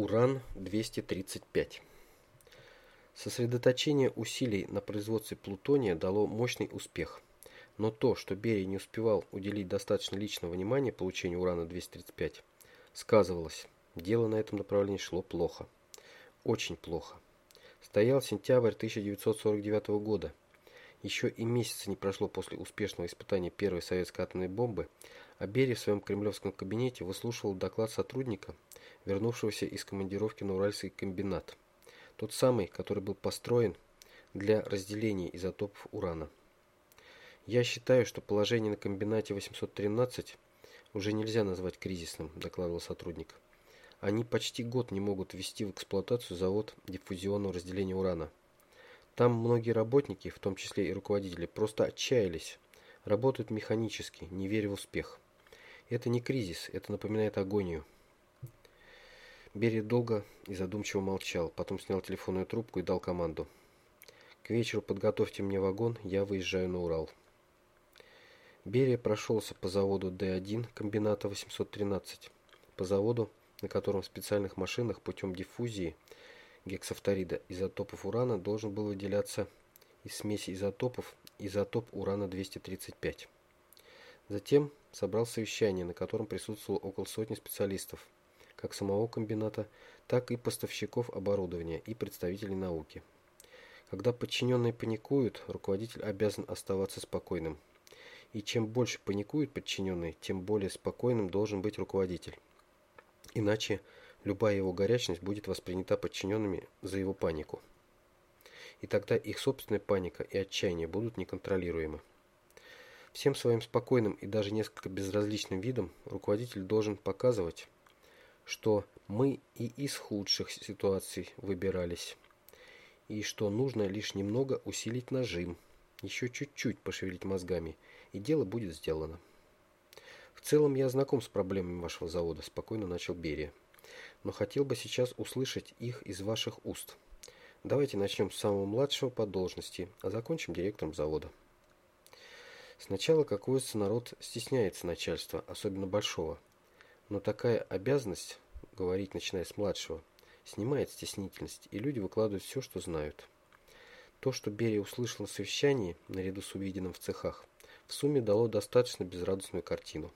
Уран-235 Сосредоточение усилий на производстве плутония дало мощный успех, но то, что Берия не успевал уделить достаточно личного внимания получению урана-235, сказывалось. Дело на этом направлении шло плохо. Очень плохо. Стоял сентябрь 1949 года. Еще и месяца не прошло после успешного испытания первой советской атомной бомбы, а Берия в своем кремлевском кабинете выслушивал доклад сотрудника, вернувшегося из командировки на Уральский комбинат. Тот самый, который был построен для разделения изотопов урана. Я считаю, что положение на комбинате 813 уже нельзя назвать кризисным, докладывал сотрудник. Они почти год не могут ввести в эксплуатацию завод диффузионного разделения урана. Там многие работники, в том числе и руководители, просто отчаялись. Работают механически, не веря в успех. Это не кризис, это напоминает агонию. Берия долго и задумчиво молчал, потом снял телефонную трубку и дал команду. К вечеру подготовьте мне вагон, я выезжаю на Урал. Берия прошелся по заводу Д1 комбината 813, по заводу, на котором в специальных машинах путем диффузии гексафторида изотопов урана должен был выделяться из смеси изотопов изотоп урана-235. Затем собрал совещание, на котором присутствовало около сотни специалистов, как самого комбината, так и поставщиков оборудования и представителей науки. Когда подчиненные паникуют, руководитель обязан оставаться спокойным. И чем больше паникуют подчиненные, тем более спокойным должен быть руководитель. Иначе любая его горячность будет воспринята подчиненными за его панику. И тогда их собственная паника и отчаяние будут неконтролируемы. Всем своим спокойным и даже несколько безразличным видом руководитель должен показывать, что мы и из худших ситуаций выбирались, и что нужно лишь немного усилить нажим, еще чуть-чуть пошевелить мозгами, и дело будет сделано. В целом я знаком с проблемами вашего завода, спокойно начал Берия. Но хотел бы сейчас услышать их из ваших уст. Давайте начнем с самого младшего по должности, а закончим директором завода. Сначала, как водится, народ стесняется начальства, особенно большого. Но такая обязанность, говорить начиная с младшего, снимает стеснительность, и люди выкладывают все, что знают. То, что Берия услышал на совещании, наряду с увиденным в цехах, в сумме дало достаточно безрадостную картину.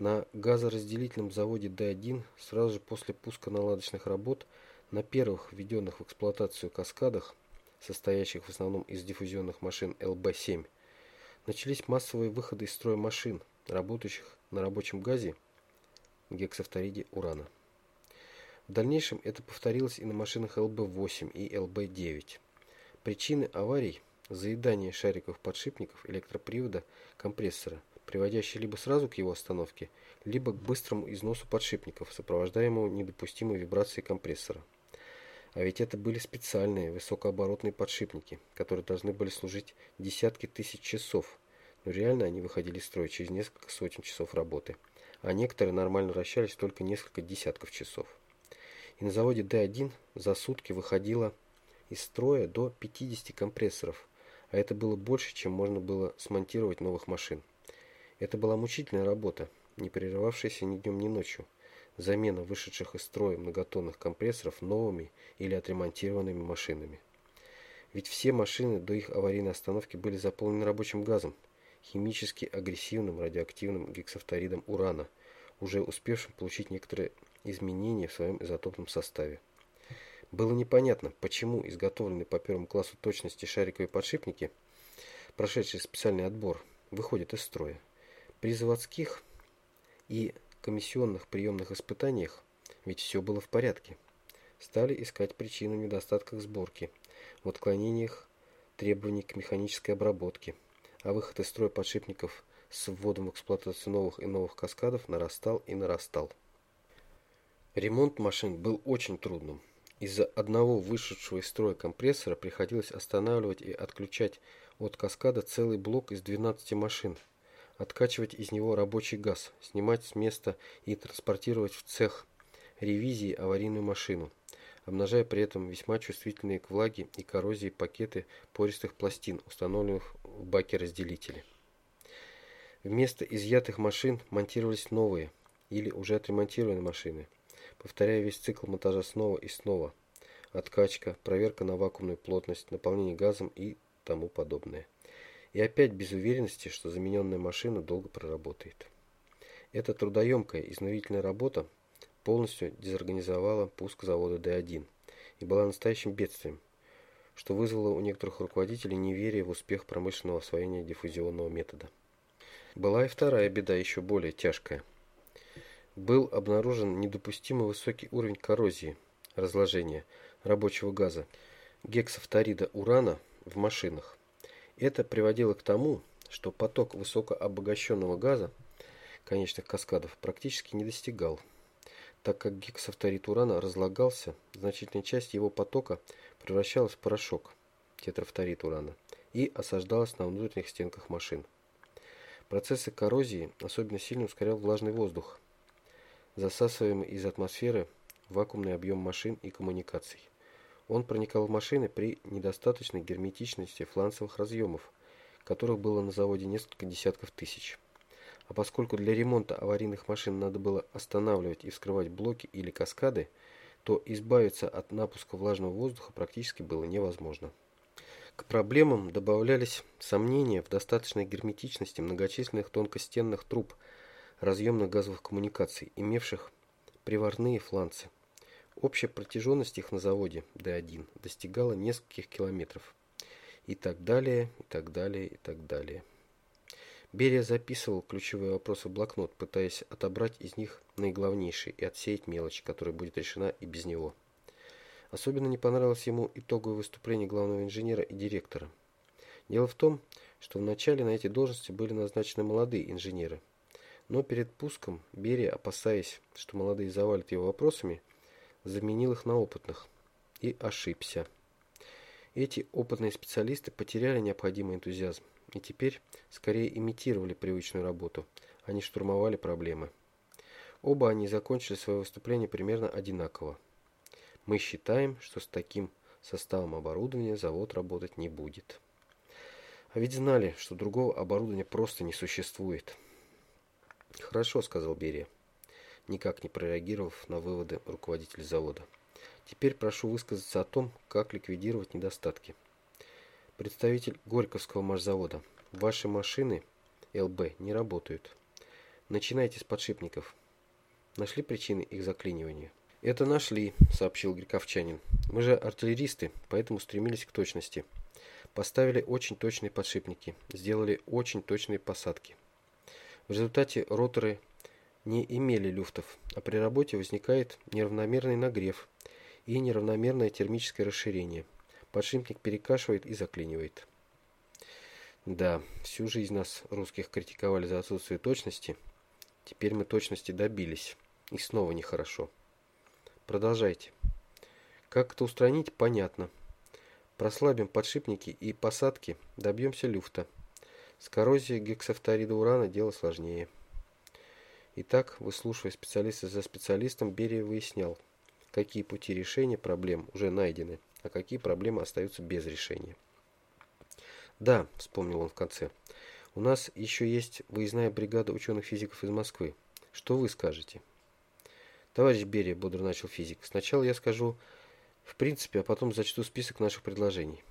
На газоразделительном заводе Д1 сразу же после пуска наладочных работ на первых введенных в эксплуатацию каскадах, состоящих в основном из диффузионных машин ЛБ-7, начались массовые выходы из строя машин, работающих на рабочем газе гексафториде урана. В дальнейшем это повторилось и на машинах ЛБ-8 и ЛБ-9. Причины аварий – заедание шариков подшипников электропривода компрессора, приводящие либо сразу к его остановке, либо к быстрому износу подшипников, сопровождаемому недопустимой вибрацией компрессора. А ведь это были специальные высокооборотные подшипники, которые должны были служить десятки тысяч часов, но реально они выходили из строя через несколько сотен часов работы, а некоторые нормально вращались только несколько десятков часов. И на заводе D1 за сутки выходило из строя до 50 компрессоров, а это было больше, чем можно было смонтировать новых машин. Это была мучительная работа, не прерывавшаяся ни днем, ни ночью замена вышедших из строя многотонных компрессоров новыми или отремонтированными машинами. Ведь все машины до их аварийной остановки были заполнены рабочим газом, химически агрессивным радиоактивным гексафторидом урана, уже успевшим получить некоторые изменения в своем изотопном составе. Было непонятно, почему изготовленные по первому классу точности шариковые подшипники, прошедшие специальный отбор, выходят из строя. При заводских и комиссионных приемных испытаниях ведь все было в порядке. Стали искать причину в недостатках сборки, в отклонениях требований к механической обработке, а выход из строя подшипников с вводом в эксплуатацию новых и новых каскадов нарастал и нарастал. Ремонт машин был очень трудным. Из-за одного вышедшего из строя компрессора приходилось останавливать и отключать от каскада целый блок из 12 машин – откачивать из него рабочий газ, снимать с места и транспортировать в цех ревизии аварийную машину, обнажая при этом весьма чувствительные к влаге и коррозии пакеты пористых пластин, установленных в баке разделителя. Вместо изъятых машин монтировались новые или уже отремонтированные машины. повторяя весь цикл монтажа снова и снова. Откачка, проверка на вакуумную плотность, наполнение газом и тому подобное. И опять без уверенности, что замененная машина долго проработает. Эта трудоемкая, изнурительная работа полностью дезорганизовала пуск завода Д-1 и была настоящим бедствием, что вызвало у некоторых руководителей неверие в успех промышленного освоения диффузионного метода. Была и вторая беда, еще более тяжкая. Был обнаружен недопустимо высокий уровень коррозии, разложения рабочего газа, гексафторида урана в машинах. Это приводило к тому, что поток высокообогащенного газа конечных каскадов практически не достигал. Так как гексафторид урана разлагался, значительная часть его потока превращалась в порошок, тетрафторид урана, и осаждалась на внутренних стенках машин. Процессы коррозии особенно сильно ускорял влажный воздух, засасываемый из атмосферы вакуумный объем машин и коммуникаций. Он проникал в машины при недостаточной герметичности фланцевых разъемов, которых было на заводе несколько десятков тысяч. А поскольку для ремонта аварийных машин надо было останавливать и вскрывать блоки или каскады, то избавиться от напуска влажного воздуха практически было невозможно. К проблемам добавлялись сомнения в достаточной герметичности многочисленных тонкостенных труб разъемных газовых коммуникаций, имевших приварные фланцы. Общая протяженность их на заводе Д1 достигала нескольких километров. И так далее, и так далее, и так далее. Берия записывал ключевые вопросы в блокнот, пытаясь отобрать из них наиглавнейшие и отсеять мелочь, которая будет решена и без него. Особенно не понравилось ему итоговое выступление главного инженера и директора. Дело в том, что вначале на эти должности были назначены молодые инженеры. Но перед пуском Берия, опасаясь, что молодые завалят его вопросами, заменил их на опытных. И ошибся. Эти опытные специалисты потеряли необходимый энтузиазм и теперь скорее имитировали привычную работу, а не штурмовали проблемы. Оба они закончили свое выступление примерно одинаково. Мы считаем, что с таким составом оборудования завод работать не будет. А ведь знали, что другого оборудования просто не существует. Хорошо, сказал Берия, никак не прореагировав на выводы руководителя завода. Теперь прошу высказаться о том, как ликвидировать недостатки. Представитель Горьковского машзавода. Ваши машины ЛБ не работают. Начинайте с подшипников. Нашли причины их заклинивания? Это нашли, сообщил Гриковчанин. Мы же артиллеристы, поэтому стремились к точности. Поставили очень точные подшипники, сделали очень точные посадки. В результате роторы не имели люфтов, а при работе возникает неравномерный нагрев и неравномерное термическое расширение – Подшипник перекашивает и заклинивает. Да, всю жизнь нас, русских, критиковали за отсутствие точности. Теперь мы точности добились. И снова нехорошо. Продолжайте. Как это устранить, понятно. Прослабим подшипники и посадки, добьемся люфта. С коррозией гексафторида урана дело сложнее. Итак, выслушивая специалиста за специалистом, Берия выяснял, какие пути решения проблем уже найдены а какие проблемы остаются без решения. Да, вспомнил он в конце. У нас еще есть выездная бригада ученых-физиков из Москвы. Что вы скажете? Товарищ Берия, бодро начал физик. Сначала я скажу в принципе, а потом зачту список наших предложений.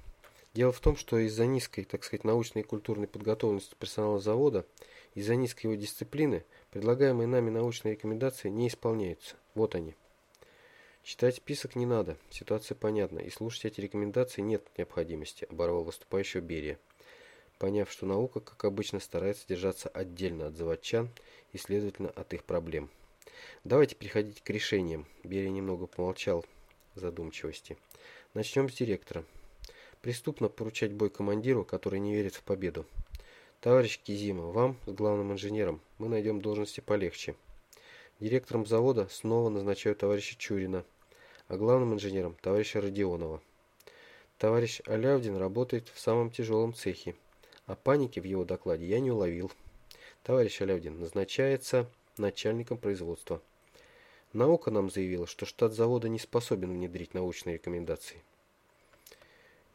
Дело в том, что из-за низкой, так сказать, научной и культурной подготовленности персонала завода, из-за низкой его дисциплины, предлагаемые нами научные рекомендации не исполняются. Вот они. Читать список не надо, ситуация понятна, и слушать эти рекомендации нет необходимости, оборвал выступающего Берия. Поняв, что наука, как обычно, старается держаться отдельно от заводчан и, следовательно, от их проблем. Давайте переходить к решениям. Берия немного помолчал задумчивости. Начнем с директора. Преступно поручать бой командиру, который не верит в победу. Товарищ Кизима, вам с главным инженером мы найдем должности полегче. Директором завода снова назначаю товарища Чурина, а главным инженером товарища Родионова. Товарищ Алявдин работает в самом тяжелом цехе, а паники в его докладе я не уловил. Товарищ Алявдин назначается начальником производства. Наука нам заявила, что штат завода не способен внедрить научные рекомендации.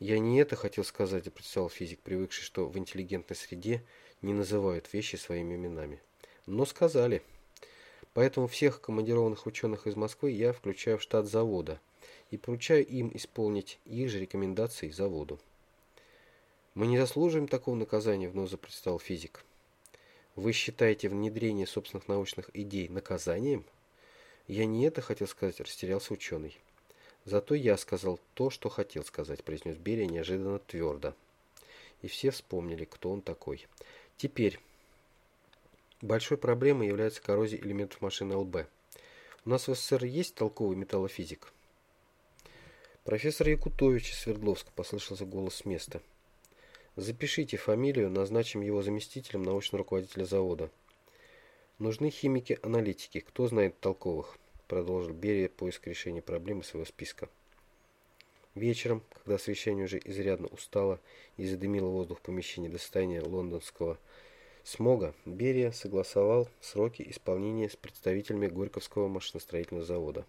Я не это хотел сказать,опротестовал физик, привыкший, что в интеллигентной среде не называют вещи своими именами. Но сказали. Поэтому всех командированных ученых из Москвы я включаю в штат завода и поручаю им исполнить их же рекомендации заводу. Мы не заслуживаем такого наказания, вновь запротестовал физик. Вы считаете внедрение собственных научных идей наказанием? Я не это хотел сказать, растерялся ученый. Зато я сказал то, что хотел сказать, произнес Берия неожиданно твердо. И все вспомнили, кто он такой. Теперь большой проблемой является коррозия элементов машины ЛБ. У нас в СССР есть толковый металлофизик? Профессор Якутович из Свердловска послышался голос с места. Запишите фамилию, назначим его заместителем научного руководителя завода. Нужны химики-аналитики. Кто знает толковых? Продолжил Берия поиск решения проблемы своего списка. Вечером, когда совещание уже изрядно устало и задымило воздух помещения до состояния лондонского смога, Берия согласовал сроки исполнения с представителями Горьковского машиностроительного завода.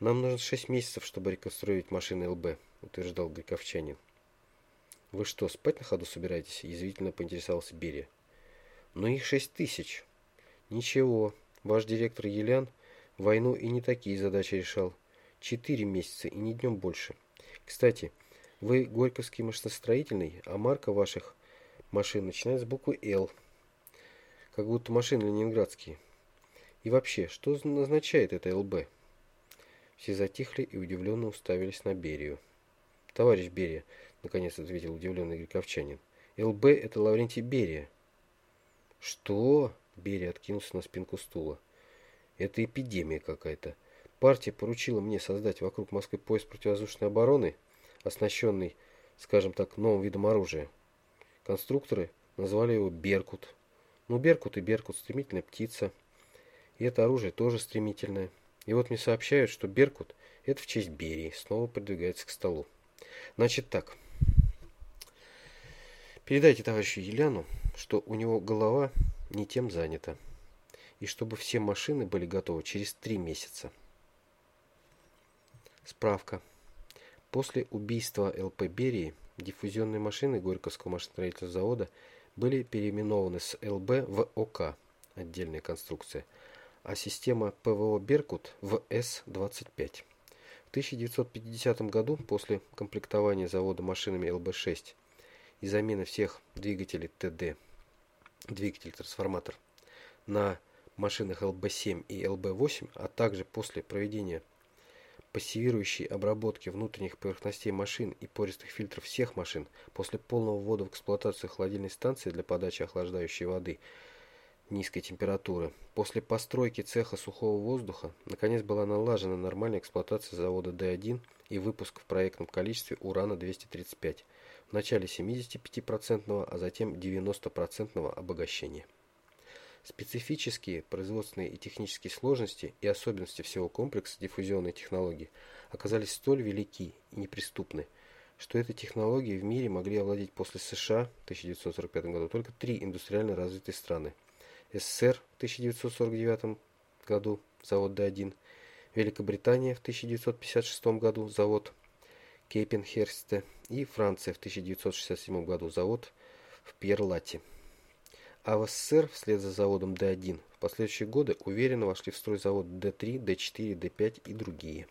«Нам нужно шесть месяцев, чтобы реконструировать машины ЛБ», утверждал Горьковчанин. «Вы что, спать на ходу собираетесь?» – язвительно поинтересовался Берия. «Но их шесть тысяч». «Ничего, ваш директор Елян войну и не такие задачи решал. Четыре месяца и не днем больше. Кстати, вы Горьковский машиностроительный, а марка ваших машин начинает с буквы «Л». Как будто машины ленинградские. И вообще, что означает это ЛБ?» Все затихли и удивленно уставились на Берию. «Товарищ Берия», — наконец ответил удивленный грековчанин, — «ЛБ — это Лаврентий Берия». «Что?» — Берия откинулся на спинку стула. «Это эпидемия какая-то. Партия поручила мне создать вокруг Москвы пояс противовоздушной обороны, оснащенный, скажем так, новым видом оружия. Конструкторы назвали его «Беркут». Ну, Беркут и Беркут – стремительная птица. И это оружие тоже стремительное. И вот мне сообщают, что Беркут – это в честь Берии, снова продвигается к столу. Значит так. Передайте товарищу Еляну, что у него голова не тем занята. И чтобы все машины были готовы через три месяца. Справка. После убийства ЛП Берии диффузионные машины Горьковского машиностроительного завода были переименованы с ЛБ в ОК, отдельная конструкция – а система ПВО «Беркут» в С-25. В 1950 году, после комплектования завода машинами ЛБ-6 и замены всех двигателей ТД, двигатель-трансформатор, на машинах ЛБ-7 и ЛБ-8, а также после проведения пассивирующей обработки внутренних поверхностей машин и пористых фильтров всех машин после полного ввода в эксплуатацию холодильной станции для подачи охлаждающей воды – низкой температуры. После постройки цеха сухого воздуха, наконец была налажена нормальная эксплуатация завода Д1 и выпуск в проектном количестве урана-235, в начале 75%, а затем 90% обогащения. Специфические производственные и технические сложности и особенности всего комплекса диффузионной технологии оказались столь велики и неприступны, что этой технологией в мире могли овладеть после США в 1945 году только три индустриально развитые страны – СССР в 1949 году завод Д1, Великобритания в 1956 году завод Кейпенхерсте и Франция в 1967 году завод в Пьерлате. А в СССР вслед за заводом Д1 в последующие годы уверенно вошли в строй завод Д3, Д4, Д5 и другие.